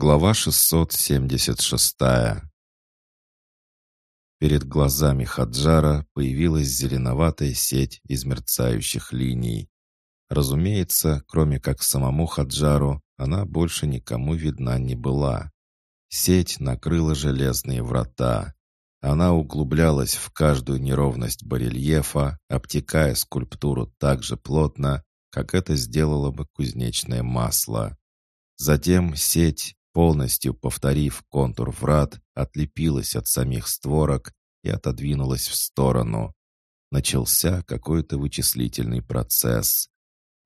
Глава 676 Перед глазами Хаджара появилась зеленоватая сеть из мерцающих линий. Разумеется, кроме как самому Хаджару, она больше никому видна не была. Сеть накрыла железные врата. Она углублялась в каждую неровность барельефа, обтекая скульптуру так же плотно, как это сделало бы кузнечное масло. Затем сеть, полностью повторив контур врат, отлепилась от самих створок и отодвинулась в сторону. Начался какой-то вычислительный процесс.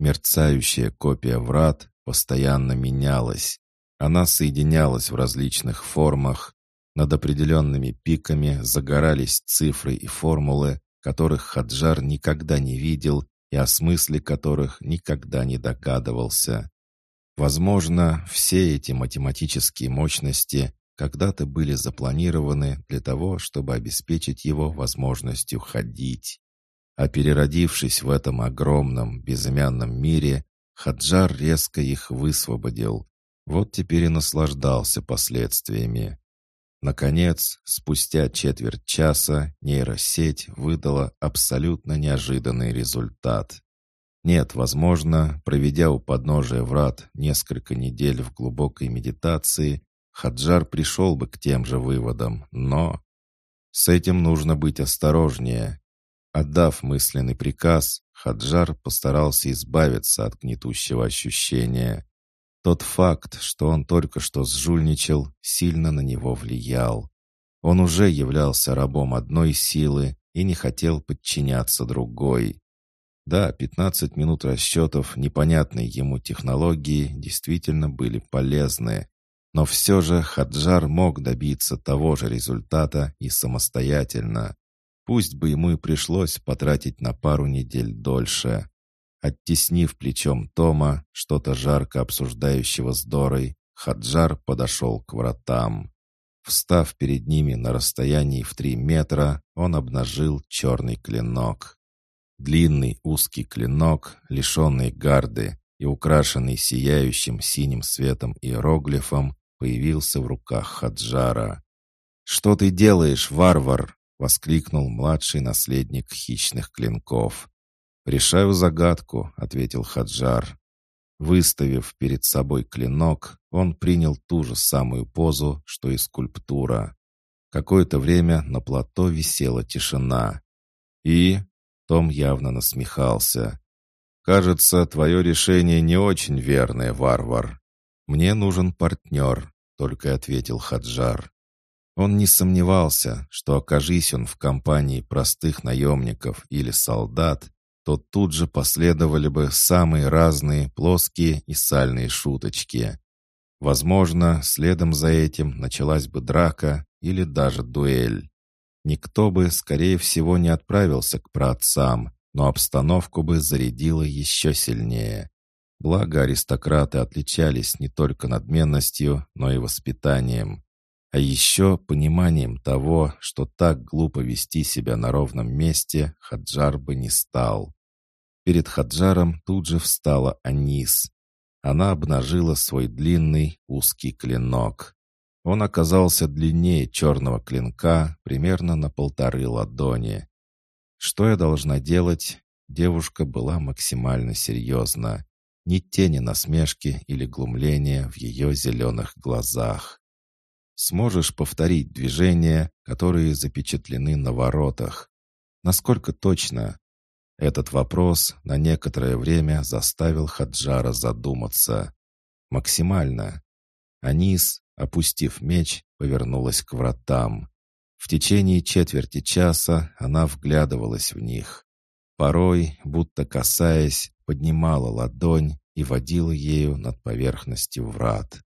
Мерцающая копия врат постоянно менялась. Она соединялась в различных формах. Над определенными пиками загорались цифры и формулы, которых Хаджар никогда не видел и о смысле которых никогда не догадывался. Возможно, все эти математические мощности когда-то были запланированы для того, чтобы обеспечить его возможностью ходить. А переродившись в этом огромном, безымянном мире, Хаджар резко их высвободил. Вот теперь и наслаждался последствиями. Наконец, спустя четверть часа нейросеть выдала абсолютно неожиданный результат. Нет, возможно, проведя у подножия врат несколько недель в глубокой медитации, Хаджар пришел бы к тем же выводам, но... С этим нужно быть осторожнее. Отдав мысленный приказ, Хаджар постарался избавиться от гнетущего ощущения. Тот факт, что он только что сжульничал, сильно на него влиял. Он уже являлся рабом одной силы и не хотел подчиняться другой. Да, 15 минут расчетов непонятной ему технологии действительно были полезны, но все же Хаджар мог добиться того же результата и самостоятельно. Пусть бы ему и пришлось потратить на пару недель дольше. Оттеснив плечом Тома, что-то жарко обсуждающего с Дорой, Хаджар подошел к вратам. Встав перед ними на расстоянии в три метра, он обнажил черный клинок. Длинный узкий клинок, лишенный гарды и украшенный сияющим синим светом иероглифом, появился в руках Хаджара. «Что ты делаешь, варвар?» — воскликнул младший наследник хищных клинков. «Решаю загадку», — ответил Хаджар. Выставив перед собой клинок, он принял ту же самую позу, что и скульптура. Какое-то время на плато висела тишина. И том явно насмехался. «Кажется, твое решение не очень верное, варвар. Мне нужен партнер», — только ответил Хаджар. Он не сомневался, что окажись он в компании простых наемников или солдат, то тут же последовали бы самые разные плоские и сальные шуточки. Возможно, следом за этим началась бы драка или даже дуэль. Никто бы, скорее всего, не отправился к праотцам, но обстановку бы зарядило еще сильнее. Благо, аристократы отличались не только надменностью, но и воспитанием. А еще пониманием того, что так глупо вести себя на ровном месте Хаджар бы не стал. Перед Хаджаром тут же встала Анис. Она обнажила свой длинный узкий клинок. Он оказался длиннее черного клинка примерно на полторы ладони. Что я должна делать? Девушка была максимально серьезна. Ни тени насмешки или глумления в ее зеленых глазах. Сможешь повторить движения, которые запечатлены на воротах? Насколько точно? Этот вопрос на некоторое время заставил Хаджара задуматься. Максимально. Анис, опустив меч, повернулась к вратам. В течение четверти часа она вглядывалась в них. Порой, будто касаясь, поднимала ладонь и водила ею над поверхностью врат.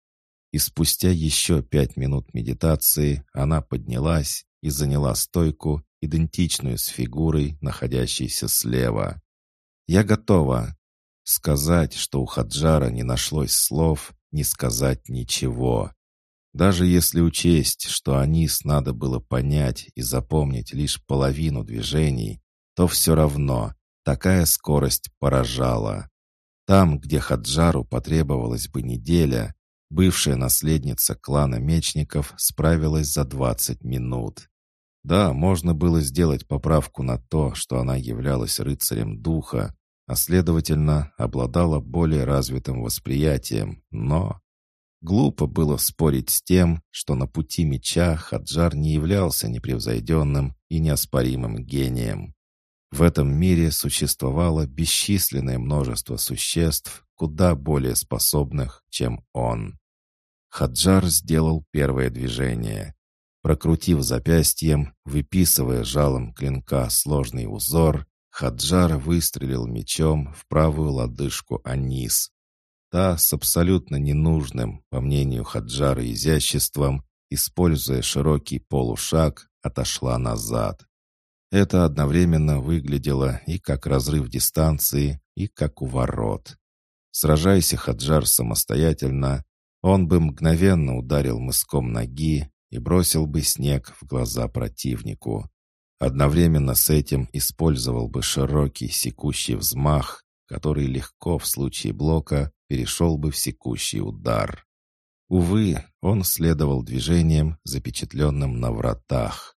И спустя еще пять минут медитации она поднялась и заняла стойку, идентичную с фигурой, находящейся слева. «Я готова!» Сказать, что у Хаджара не нашлось слов, не сказать ничего. Даже если учесть, что Анис надо было понять и запомнить лишь половину движений, то все равно такая скорость поражала. Там, где Хаджару потребовалась бы неделя, Бывшая наследница клана мечников справилась за 20 минут. Да, можно было сделать поправку на то, что она являлась рыцарем духа, а следовательно, обладала более развитым восприятием, но... Глупо было спорить с тем, что на пути меча Хаджар не являлся непревзойденным и неоспоримым гением. В этом мире существовало бесчисленное множество существ, куда более способных, чем он. Хаджар сделал первое движение. Прокрутив запястьем, выписывая жалом клинка сложный узор, Хаджар выстрелил мечом в правую лодыжку Анис. Та с абсолютно ненужным, по мнению Хаджара, изяществом, используя широкий полушаг, отошла назад. Это одновременно выглядело и как разрыв дистанции, и как уворот. Сражайся Хаджар самостоятельно, он бы мгновенно ударил мыском ноги и бросил бы снег в глаза противнику. Одновременно с этим использовал бы широкий секущий взмах, который легко в случае блока перешел бы в секущий удар. Увы, он следовал движением, запечатленным на вратах.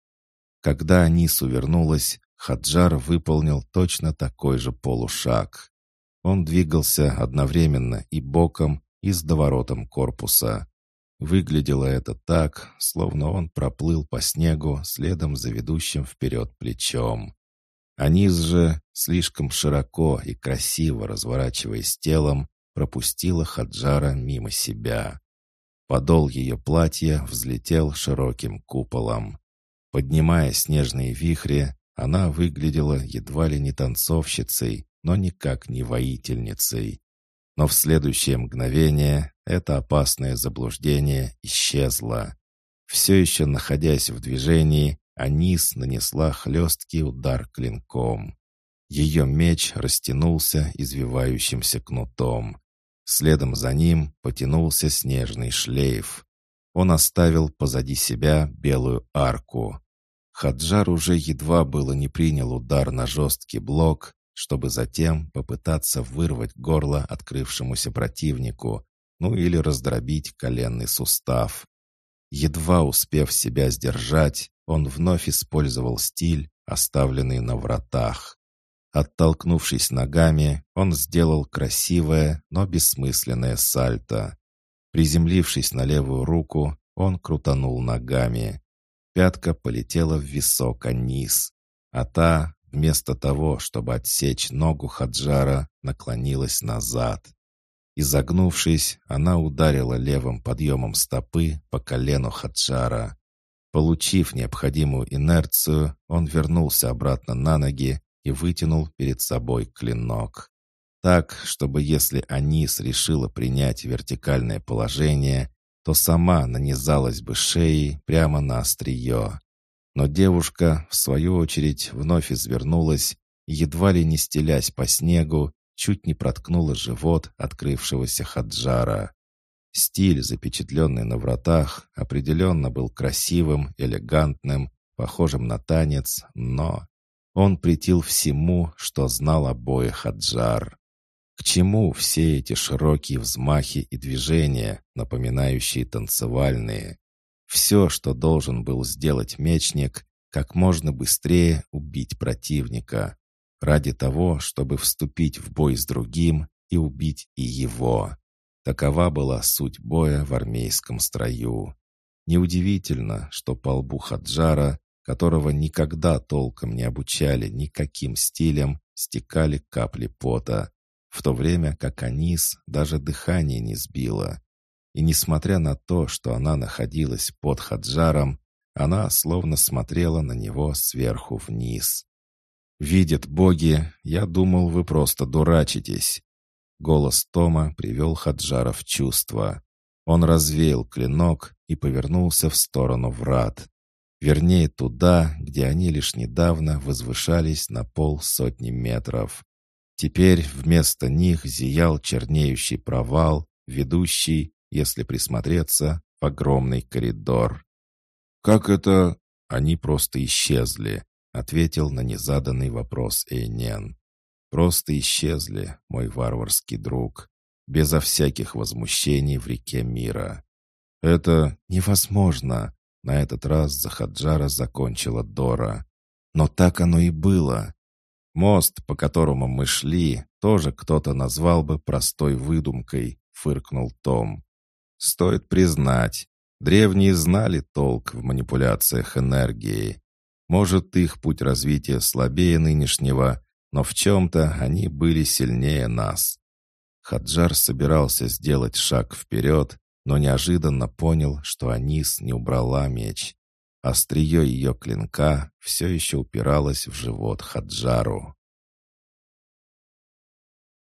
Когда Анис увернулась, Хаджар выполнил точно такой же полушаг. Он двигался одновременно и боком, и с доворотом корпуса. Выглядело это так, словно он проплыл по снегу следом за ведущим вперед плечом. Аниз же, слишком широко и красиво разворачиваясь телом, пропустила Хаджара мимо себя. Подол ее платья взлетел широким куполом. Поднимая снежные вихри, она выглядела едва ли не танцовщицей, но никак не воительницей. Но в следующее мгновение это опасное заблуждение исчезло. Все еще находясь в движении, Анис нанесла хлесткий удар клинком. Ее меч растянулся извивающимся кнутом. Следом за ним потянулся снежный шлейф. Он оставил позади себя белую арку. Хаджар уже едва было не принял удар на жесткий блок, чтобы затем попытаться вырвать горло открывшемуся противнику, ну или раздробить коленный сустав. Едва успев себя сдержать, он вновь использовал стиль, оставленный на вратах. Оттолкнувшись ногами, он сделал красивое, но бессмысленное сальто. Приземлившись на левую руку, он крутанул ногами. Пятка полетела в висок Анис, а та, вместо того, чтобы отсечь ногу Хаджара, наклонилась назад. Изогнувшись, она ударила левым подъемом стопы по колену Хаджара. Получив необходимую инерцию, он вернулся обратно на ноги и вытянул перед собой клинок. Так, чтобы если Анис решила принять вертикальное положение, то сама нанизалась бы шеей прямо на острие. Но девушка, в свою очередь, вновь извернулась едва ли не стелясь по снегу, чуть не проткнула живот открывшегося хаджара. Стиль, запечатленный на вратах, определенно был красивым, элегантным, похожим на танец, но он претил всему, что знал обоих хаджар. К чему все эти широкие взмахи и движения, напоминающие танцевальные? Все, что должен был сделать мечник, как можно быстрее убить противника, ради того, чтобы вступить в бой с другим и убить и его. Такова была суть боя в армейском строю. Неудивительно, что по лбу Хаджара, которого никогда толком не обучали никаким стилям, стекали капли пота, в то время как Анис даже дыхание не сбило. И несмотря на то, что она находилась под Хаджаром, она словно смотрела на него сверху вниз. «Видят боги, я думал, вы просто дурачитесь». Голос Тома привел Хаджара в чувство. Он развеял клинок и повернулся в сторону врат. Вернее, туда, где они лишь недавно возвышались на полсотни метров. Теперь вместо них зиял чернеющий провал, ведущий если присмотреться, огромный коридор. «Как это...» «Они просто исчезли», — ответил на незаданный вопрос Эйнен. «Просто исчезли, мой варварский друг. безо всяких возмущений в реке мира. «Это невозможно!» На этот раз за Хаджара закончила Дора. «Но так оно и было. Мост, по которому мы шли, тоже кто-то назвал бы простой выдумкой», — фыркнул Том. «Стоит признать, древние знали толк в манипуляциях энергией. Может, их путь развития слабее нынешнего, но в чем-то они были сильнее нас. Хаджар собирался сделать шаг вперед, но неожиданно понял, что Анис не убрала меч. Острие ее клинка все еще упиралось в живот Хаджару.